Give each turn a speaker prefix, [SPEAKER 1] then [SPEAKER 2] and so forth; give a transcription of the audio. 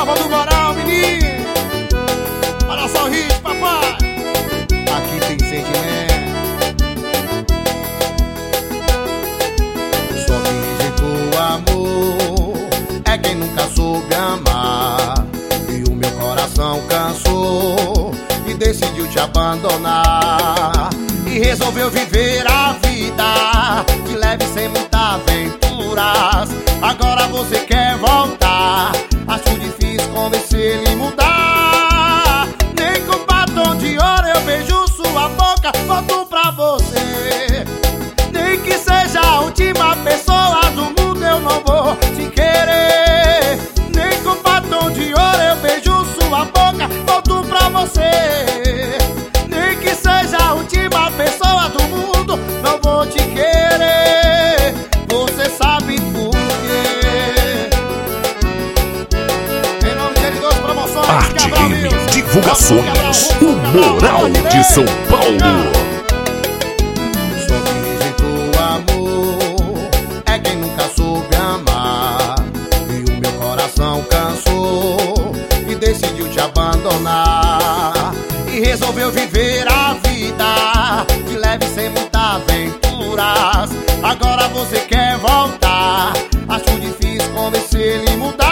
[SPEAKER 1] Nova do Moral, menino. Olha só o hit, papai. Aqui tem sentimento. Só quem rejeitou amor. É quem nunca soube amar. E o meu coração cansou. E decidiu te abandonar. E resolveu viver a vida última pessoa do mundo Eu não vou te querer. Nem com batom de ouro eu beijo sua boca Volto pra você. Nem que seja a última pessoa do mundo Não vou te querer. Você sabe por quê. Em nome de Deus Promoções
[SPEAKER 2] Arte
[SPEAKER 1] Cabral.
[SPEAKER 2] Divulgações, o Moral de São Paulo.
[SPEAKER 1] Te abandonar. E resolveu viver a vida de leve sem muitas aventuras. Agora você quer voltar. Acho difícil convencer ele mudar.